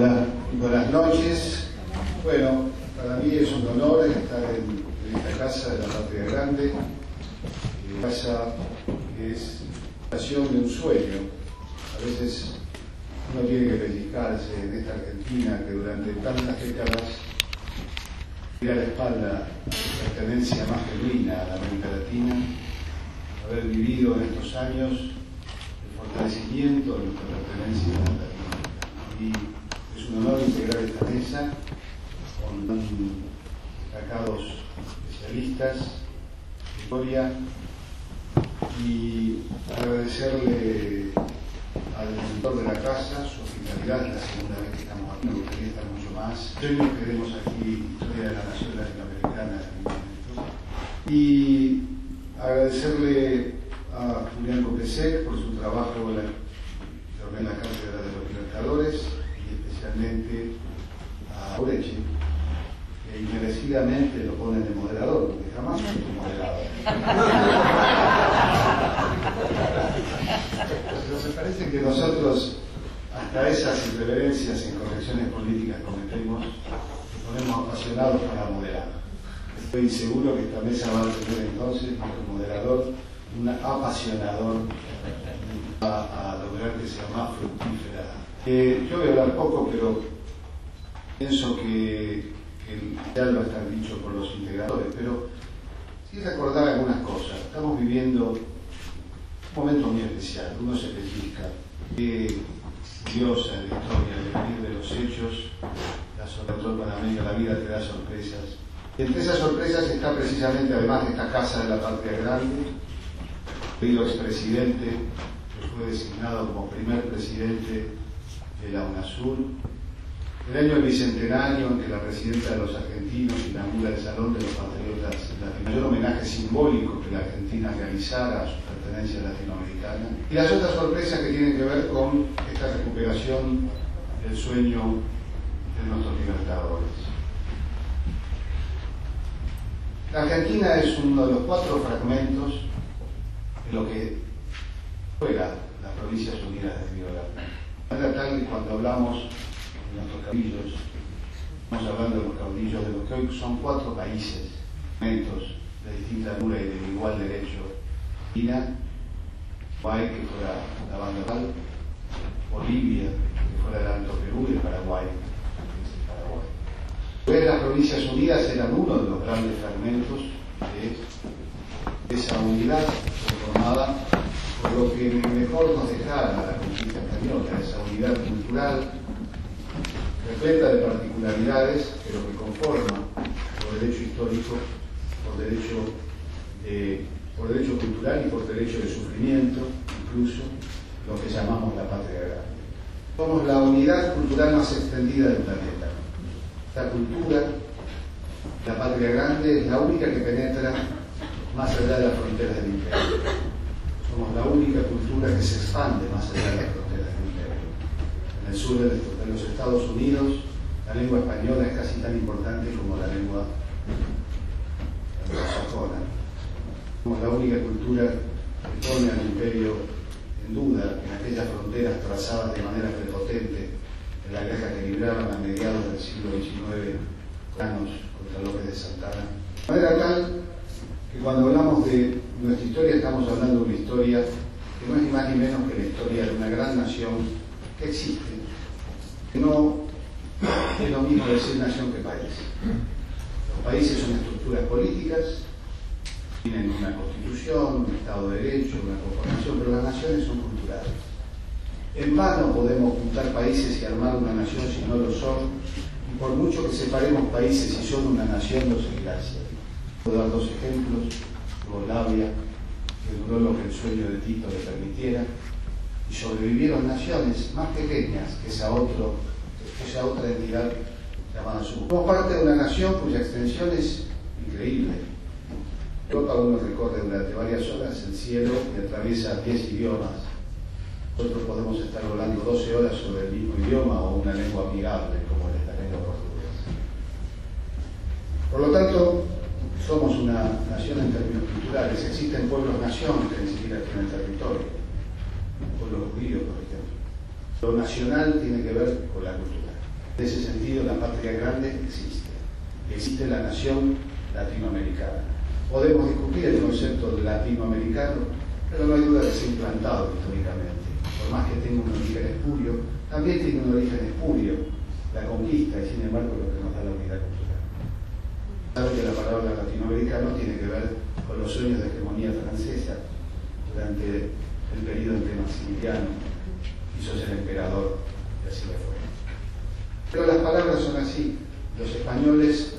Hola, buenas noches. Bueno, para mí es un honor estar en, esta casa de la Patria Grande, eh, casa que es la de un sueño. A veces uno tiene que pellizcarse en esta Argentina que durante tantas décadas dio a la espalda la pertenencia más genuina a la América Latina, haber vivido en estos años el fortalecimiento de nuestra pertenencia a Latinoamérica. Un honor integrar esta mesa con destacados especialistas, historia, y agradecerle al mentor de la casa su hospitalidad, la segunda vez que estamos aquí, me gustaría estar mucho más. Hoy nos queremos aquí, Historia de la Nación Latinoamericana, y agradecerle a Julián Copesec por su trabajo la Cátedra de los Libertadores y especialmente a Oreche, que inmerecidamente lo pone de moderador, porque jamás fue moderador. Parece que nosotros, hasta esas irreverencias y correcciones políticas cometemos, ponemos apasionados para moderar. Estoy seguro que esta mesa va a tener entonces, nuestro moderador, un apasionador a, a lograr que sea más fructífera. Eh, yo voy a hablar poco, pero pienso que, que ya lo está dicho por los integradores, pero sí recordar algunas cosas. Estamos viviendo un momento muy especial, uno se pellizca, que Dios en la historia, venir de los hechos, la sorpresa panameña, la vida te da sorpresas. Y entre esas sorpresas está precisamente, además de esta casa de la patria grande, el expresidente que fue designado como primer presidente de la UNASUR, el año bicentenario en que la presidenta de los argentinos inaugura el Salón de los Patriotas, el mayor homenaje simbólico que la Argentina realizara a su pertenencia latinoamericana, y las otras sorpresas que tienen que ver con esta recuperación del sueño de nuestros libertadores. La Argentina es uno de los cuatro fragmentos de lo que fuera las Provincias Unidas de Río de la tal cuando hablamos nuestros caudillos, estamos hablando de los caudillos de los que hoy son cuatro países, momentos de distinta altura y de igual derecho. China, Uruguay, que fuera la banda Bolivia, que fuera el Alto Perú y el Paraguay, Paraguay. las Provincias Unidas eran uno de los grandes fragmentos de esa unidad formada por lo que mejor nos dejara la conquista española, esa unidad cultural, repleta de particularidades, pero que conforma por derecho histórico, por derecho, de, por derecho cultural y por derecho de sufrimiento, incluso lo que llamamos la patria grande. Somos la unidad cultural más extendida del planeta. La cultura, la patria grande, es la única que penetra más allá de las fronteras del imperio. Somos la única cultura que se expande más allá de las fronteras del imperio. En el sur de los Estados Unidos la lengua española es casi tan importante como la lengua anglosajona. Somos la única cultura que pone al imperio en duda en aquellas fronteras trazadas de manera prepotente en la guerra que libraban a mediados del siglo XIX contra López de Santana. De manera tal que cuando hablamos de nuestra historia estamos hablando de una historia que no es ni más ni menos que la historia de una gran nación que existe no es lo mismo decir nación que país. Los países son estructuras políticas, tienen una constitución, un Estado de Derecho, una conformación, pero las naciones son culturales. En vano podemos juntar países y armar una nación si no lo son, y por mucho que separemos países si son una nación, no se gracia. Puedo dar dos ejemplos, Yugoslavia, que duró lo que el sueño de Tito le permitiera, y sobrevivieron naciones más pequeñas que esa, otra entidad llamada Sur. Somos parte de una nación cuya extensión es increíble. Europa uno recorre durante varias horas el cielo y atraviesa 10 idiomas. Nosotros podemos estar volando 12 horas sobre el mismo idioma o una lengua amigable como es la lengua portuguesa. Por lo tanto, somos una nación en términos culturales. Existen pueblos-nación que ni siquiera tienen territorio pueblo judío, por ejemplo. Lo nacional tiene que ver con la cultura. En ese sentido, la patria grande existe. Existe la nación latinoamericana. Podemos discutir el concepto de latinoamericano, pero no hay duda que se ha implantado históricamente. Por más que tenga un origen espurio, también tiene un origen espurio la conquista y sin embargo lo que nos da la unidad cultural. Sabe que la palabra latinoamericano tiene que ver con los sueños de hegemonía francesa durante el periodo en que Maximiliano quiso ser emperador y así lo fue. Pero las palabras son así. Los españoles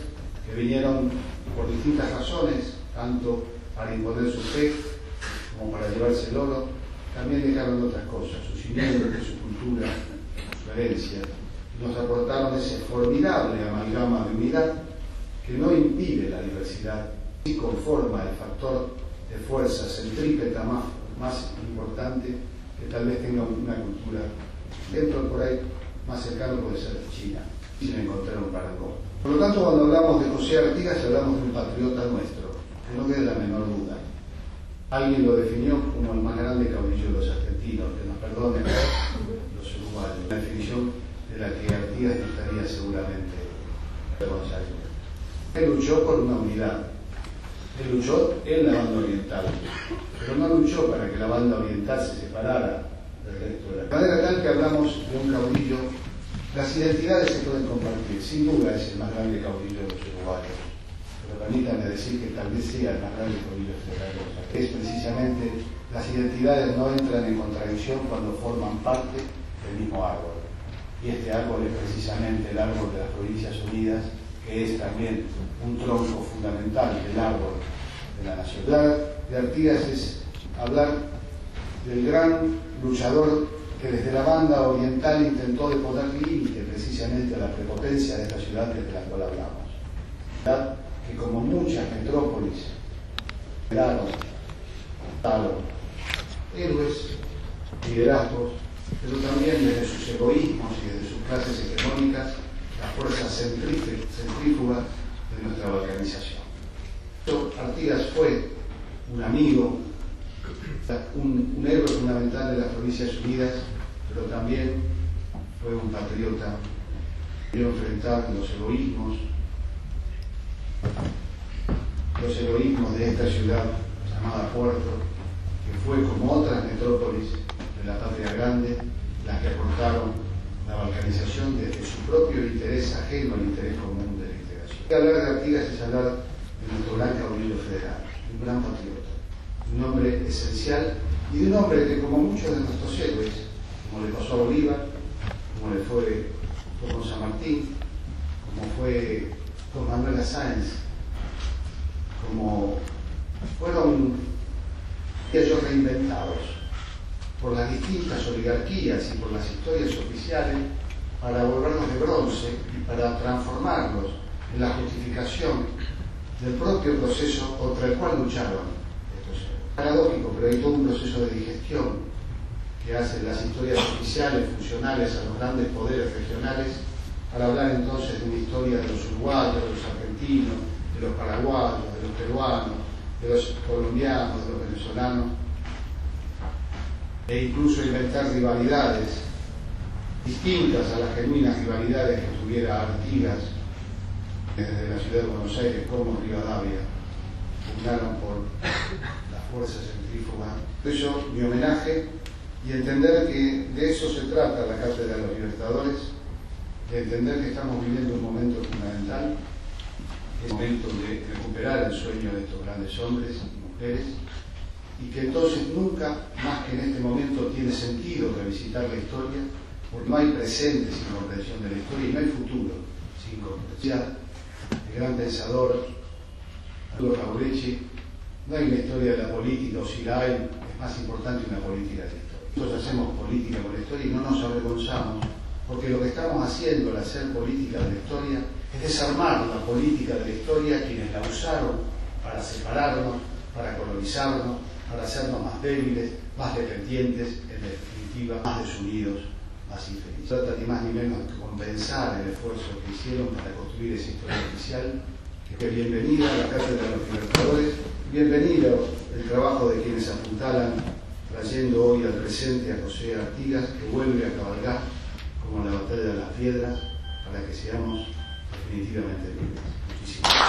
que vinieron por distintas razones, tanto para imponer su fe como para llevarse el oro, también dejaron otras cosas, sus cimientos, su cultura, su herencia, nos aportaron ese formidable amalgama de unidad que no impide la diversidad y conforma el factor de fuerza centrípeta más, más importante que tal vez tenga una cultura dentro por ahí más cercano puede ser China, sin encontrar un parangón. Por lo tanto, cuando hablamos de José Artigas, hablamos de un patriota nuestro, que no quede la menor duda. Alguien lo definió como el más grande caudillo de los argentinos, que nos perdonen los uruguayos. La definición de la que Artigas estaría seguramente González. Él luchó por una unidad. Él luchó en la banda oriental, pero no luchó para que la banda oriental se separara del resto de la. De manera tal que hablamos de un caudillo, las identidades se pueden compartir. Sin duda es el más grande caudillo de los uruguayos. Pero permítanme decir que tal vez sea el más grande caudillo de la cosa. Es precisamente las identidades no entran en contradicción cuando forman parte del mismo árbol y este árbol es precisamente el árbol de las Provincias Unidas, que es también un tronco fundamental del árbol de la nación. De Artigas es hablar del gran luchador que desde la banda oriental intentó de poner límite precisamente a la prepotencia de esta ciudad desde la cual hablamos. Que como muchas metrópolis, héroes, liderazgos, pero también desde sus egoísmos y desde sus clases hegemónicas, fuerza centrífuga de nuestra organización. Artigas fue un amigo, un, héroe fundamental de las Provincias Unidas, pero también fue un patriota que enfrentar los egoísmos, los egoísmos de esta ciudad llamada Puerto, que fue como otras metrópolis de la patria grande, las que aportaron la balcanización desde su propio interés ajeno al interés común de la integración. Hablar de Artigas es hablar de nuestro gran caudillo federal, un gran patriota, un hombre esencial y de un hombre que, como muchos de nuestros héroes, como le pasó a Bolívar, como le fue, con San Martín, como fue con Manuel Sáenz, como fueron ellos reinventados por las distintas oligarquías y por las historias oficiales para volvernos de bronce y para transformarlos en la justificación del propio proceso contra el cual lucharon estos Paradójico, pero hay todo un proceso de digestión que hacen las historias oficiales funcionales a los grandes poderes regionales para hablar entonces de una historia de los uruguayos, de los argentinos, de los paraguayos, de los peruanos, de los colombianos, de los venezolanos, e incluso inventar rivalidades distintas a las genuinas rivalidades que tuviera Artigas desde la ciudad de Buenos Aires como Rivadavia, pugnaron por la fuerza centrífuga. Por eso mi homenaje y entender que de eso se trata la Cátedra de los Libertadores, de entender que estamos viviendo un momento fundamental, el momento de recuperar el sueño de estos grandes hombres y mujeres y que entonces nunca más que en este momento tiene sentido revisitar la historia, porque no hay presente sin comprensión de la historia y no hay futuro sin comprensión. El gran pensador Arturo Jaurechi, no hay una historia de la política, o si la hay, es más importante una política de la historia. Nosotros hacemos política con la historia y no nos avergonzamos, porque lo que estamos haciendo al hacer política de la historia es desarmar la política de la historia quienes la usaron para separarnos, para colonizarnos, para hacernos más débiles, más dependientes, en definitiva, más desunidos, más infelices. Trata ni más ni menos de compensar el esfuerzo que hicieron para construir esa historia oficial. Que bienvenida a la Cátedra de los Libertadores, bienvenido el trabajo de quienes apuntalan, trayendo hoy al presente a José Artigas, que vuelve a cabalgar como la batalla de las piedras, para que seamos definitivamente libres.